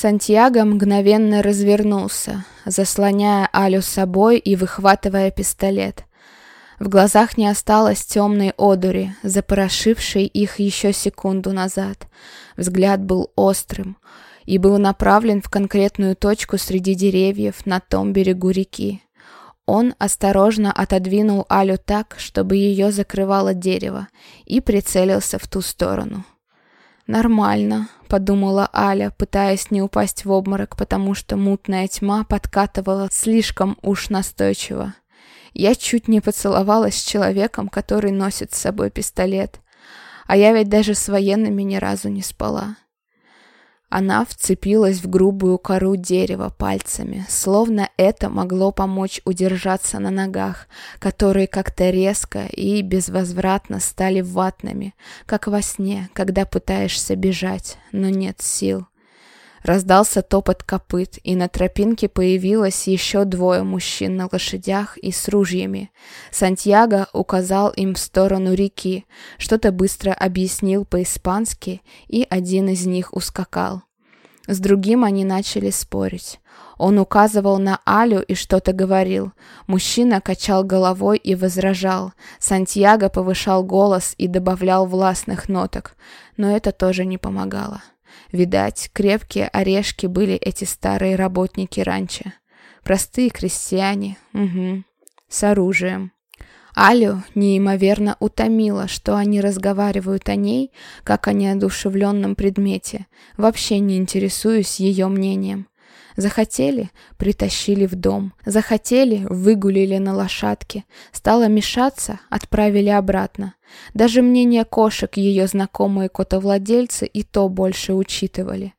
Сантьяго мгновенно развернулся, заслоняя Алю собой и выхватывая пистолет. В глазах не осталось темной одури, запорошившей их еще секунду назад. Взгляд был острым и был направлен в конкретную точку среди деревьев на том берегу реки. Он осторожно отодвинул Алю так, чтобы ее закрывало дерево, и прицелился в ту сторону. «Нормально», — подумала Аля, пытаясь не упасть в обморок, потому что мутная тьма подкатывала слишком уж настойчиво. Я чуть не поцеловалась с человеком, который носит с собой пистолет. А я ведь даже с военными ни разу не спала. Она вцепилась в грубую кору дерева пальцами, словно это могло помочь удержаться на ногах, которые как-то резко и безвозвратно стали ватными, как во сне, когда пытаешься бежать, но нет сил. Раздался топот копыт, и на тропинке появилось еще двое мужчин на лошадях и с ружьями. Сантьяго указал им в сторону реки, что-то быстро объяснил по-испански, и один из них ускакал. С другим они начали спорить. Он указывал на Алю и что-то говорил. Мужчина качал головой и возражал. Сантьяго повышал голос и добавлял властных ноток. Но это тоже не помогало. Видать, крепкие орешки были эти старые работники раньше. Простые крестьяне, угу, с оружием. Алю неимоверно утомило, что они разговаривают о ней, как о неодушевленном предмете, вообще не интересуюсь ее мнением. Захотели — притащили в дом. Захотели — выгулили на лошадке. Стало мешаться — отправили обратно. Даже мнение кошек ее знакомые котовладельцы и то больше учитывали.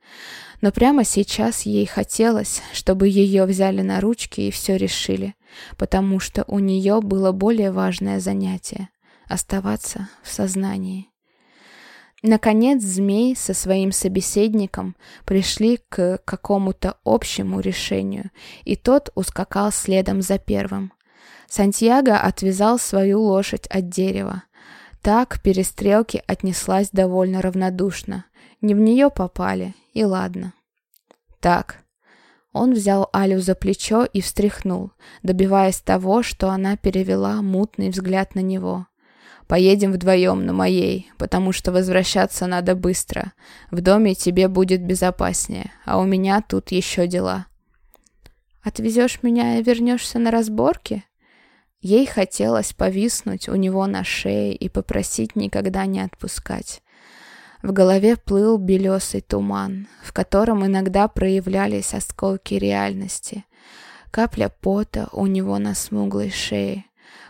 Но прямо сейчас ей хотелось, чтобы ее взяли на ручки и все решили, потому что у нее было более важное занятие — оставаться в сознании. Наконец змей со своим собеседником пришли к какому-то общему решению, и тот ускакал следом за первым. Сантьяго отвязал свою лошадь от дерева. Так к перестрелке отнеслась довольно равнодушно. Не в нее попали, и ладно. Так. Он взял Алю за плечо и встряхнул, добиваясь того, что она перевела мутный взгляд на него. Поедем вдвоем на моей, потому что возвращаться надо быстро. В доме тебе будет безопаснее, а у меня тут еще дела. Отвезешь меня и вернешься на разборки? Ей хотелось повиснуть у него на шее и попросить никогда не отпускать. В голове плыл белесый туман, в котором иногда проявлялись осколки реальности. Капля пота у него на смуглой шее,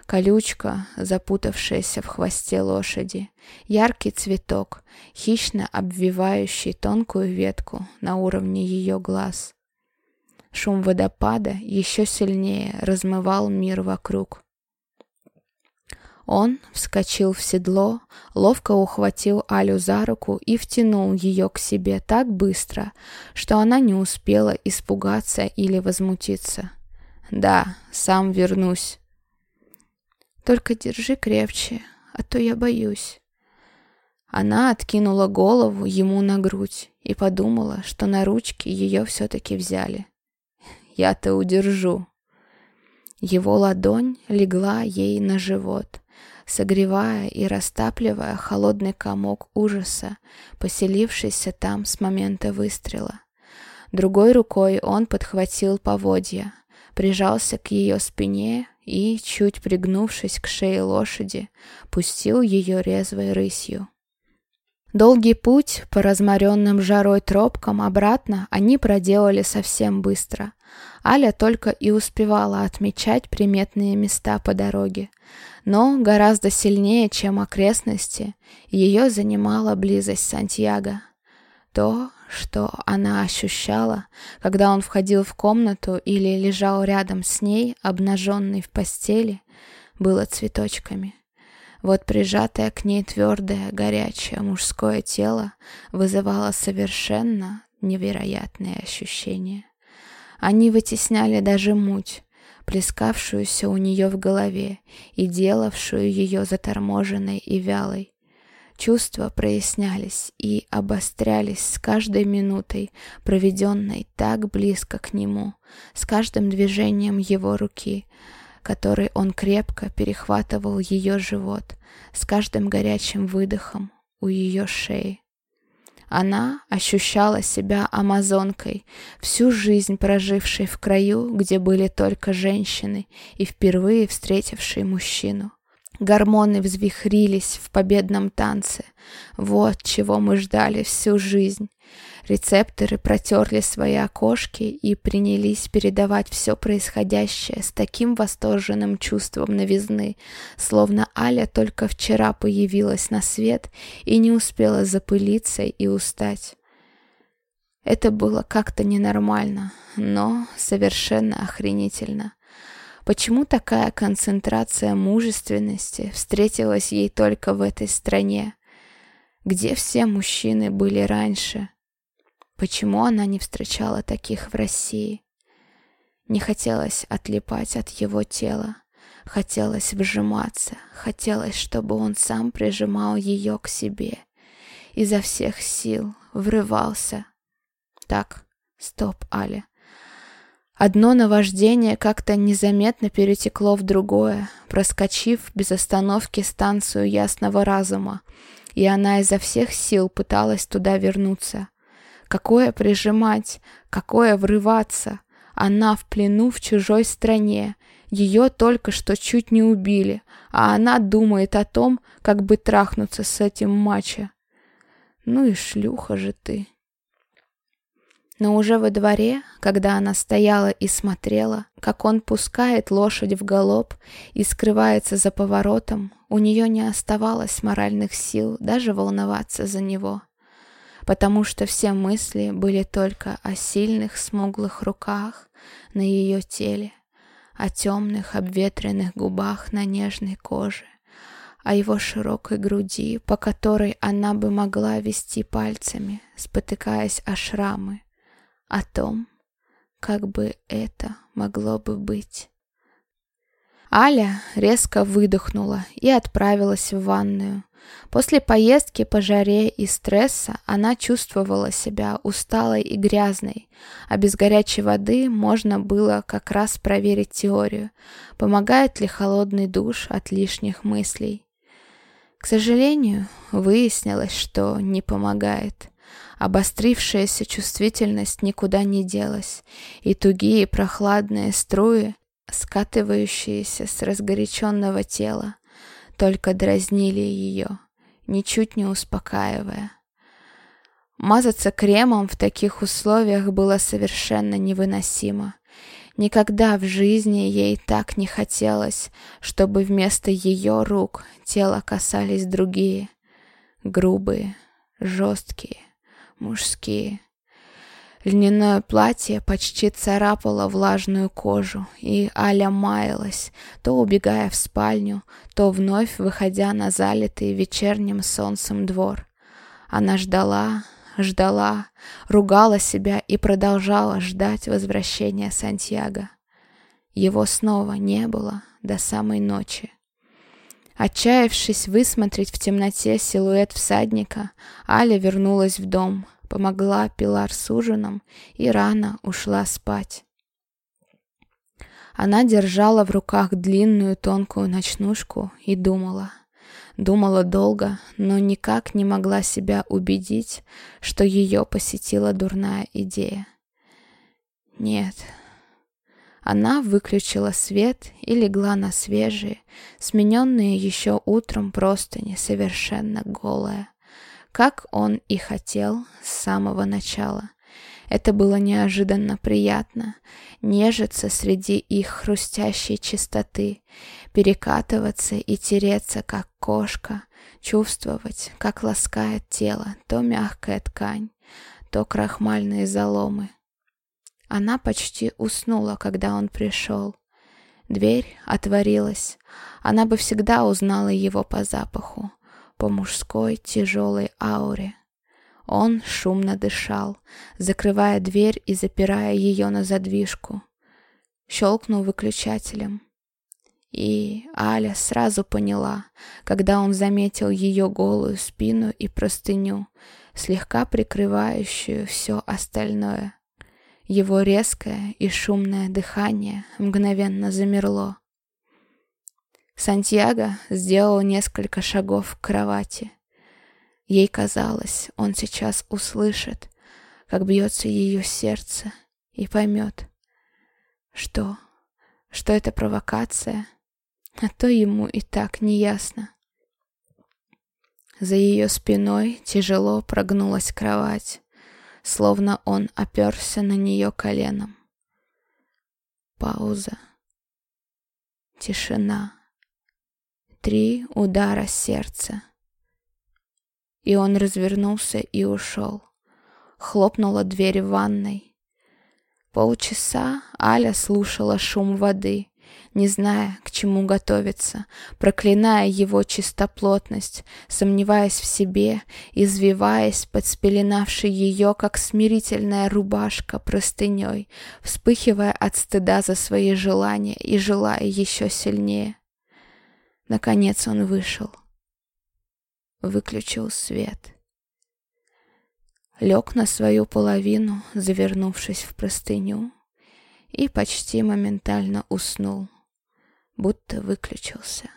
Колючка, запутавшаяся в хвосте лошади, яркий цветок, хищно обвивающий тонкую ветку на уровне ее глаз. Шум водопада еще сильнее размывал мир вокруг. Он вскочил в седло, ловко ухватил Алю за руку и втянул ее к себе так быстро, что она не успела испугаться или возмутиться. «Да, сам вернусь», только держи крепче, а то я боюсь. Она откинула голову ему на грудь и подумала, что на ручки ее все-таки взяли. Я-то удержу. Его ладонь легла ей на живот, согревая и растапливая холодный комок ужаса, поселившийся там с момента выстрела. Другой рукой он подхватил поводья, прижался к ее спине и, чуть пригнувшись к шее лошади, пустил ее резвой рысью. Долгий путь по разморенным жарой тропкам обратно они проделали совсем быстро. Аля только и успевала отмечать приметные места по дороге. Но гораздо сильнее, чем окрестности, ее занимала близость Сантьяго. То, что она ощущала, когда он входил в комнату или лежал рядом с ней, обнаженный в постели, было цветочками. Вот прижатое к ней твердое, горячее мужское тело вызывало совершенно невероятные ощущения. Они вытесняли даже муть, плескавшуюся у нее в голове и делавшую ее заторможенной и вялой. Чувства прояснялись и обострялись с каждой минутой, проведенной так близко к нему, с каждым движением его руки, которой он крепко перехватывал ее живот, с каждым горячим выдохом у ее шеи. Она ощущала себя амазонкой, всю жизнь прожившей в краю, где были только женщины, и впервые встретившей мужчину. Гормоны взвихрились в победном танце. Вот чего мы ждали всю жизнь. Рецепторы протерли свои окошки и принялись передавать все происходящее с таким восторженным чувством новизны, словно Аля только вчера появилась на свет и не успела запылиться и устать. Это было как-то ненормально, но совершенно охренительно. Почему такая концентрация мужественности встретилась ей только в этой стране? Где все мужчины были раньше? Почему она не встречала таких в России? Не хотелось отлипать от его тела. Хотелось вжиматься. Хотелось, чтобы он сам прижимал ее к себе. Изо всех сил врывался. Так, стоп, Аля. Одно наваждение как-то незаметно перетекло в другое, проскочив без остановки станцию ясного разума, и она изо всех сил пыталась туда вернуться. Какое прижимать, какое врываться. Она в плену в чужой стране, ее только что чуть не убили, а она думает о том, как бы трахнуться с этим мачо. Ну и шлюха же ты. Но уже во дворе, когда она стояла и смотрела, как он пускает лошадь в галоп и скрывается за поворотом, у нее не оставалось моральных сил даже волноваться за него, потому что все мысли были только о сильных смуглых руках на ее теле, о темных обветренных губах на нежной коже, о его широкой груди, по которой она бы могла вести пальцами, спотыкаясь о шрамы, о том, как бы это могло бы быть. Аля резко выдохнула и отправилась в ванную. После поездки по жаре и стресса она чувствовала себя усталой и грязной, а без горячей воды можно было как раз проверить теорию, помогает ли холодный душ от лишних мыслей. К сожалению, выяснилось, что не помогает. Обострившаяся чувствительность никуда не делась, и тугие прохладные струи, скатывающиеся с разгоряченного тела, только дразнили ее, ничуть не успокаивая. Мазаться кремом в таких условиях было совершенно невыносимо. Никогда в жизни ей так не хотелось, чтобы вместо ее рук тело касались другие, грубые, жесткие, мужские. Льняное платье почти царапало влажную кожу, и Аля маялась, то убегая в спальню, то вновь выходя на залитый вечерним солнцем двор. Она ждала, ждала, ругала себя и продолжала ждать возвращения Сантьяго. Его снова не было до самой ночи. Отчаявшись высмотреть в темноте силуэт всадника, Аля вернулась в дом, помогла Пилар с ужином и рано ушла спать. Она держала в руках длинную тонкую ночнушку и думала. Думала долго, но никак не могла себя убедить, что ее посетила дурная идея. Нет, она выключила свет и легла на свежие, смененные еще утром простыни, совершенно голая. Как он и хотел с самого начала. Это было неожиданно приятно, нежиться среди их хрустящей чистоты, перекатываться и тереться, как кошка, чувствовать, как ласкает тело то мягкая ткань, то крахмальные заломы, она почти уснула, когда он пришел. Дверь отворилась. Она бы всегда узнала его по запаху, по мужской тяжелой ауре. Он шумно дышал, закрывая дверь и запирая ее на задвижку. Щелкнул выключателем. И Аля сразу поняла, когда он заметил ее голую спину и простыню, слегка прикрывающую все остальное. Его резкое и шумное дыхание мгновенно замерло. Сантьяго сделал несколько шагов к кровати. Ей казалось, он сейчас услышит, как бьется ее сердце, и поймет, что, что это провокация, а то ему и так не ясно. За ее спиной тяжело прогнулась кровать, словно он оперся на нее коленом. Пауза. Тишина. Три удара сердца. И он развернулся и ушел. Хлопнула дверь в ванной. Полчаса Аля слушала шум воды, не зная, к чему готовиться, проклиная его чистоплотность, сомневаясь в себе, извиваясь под спеленавшей ее, как смирительная рубашка, простыней, вспыхивая от стыда за свои желания и желая еще сильнее. Наконец он вышел. Выключил свет. Лег на свою половину, завернувшись в простыню, и почти моментально уснул будто выключился.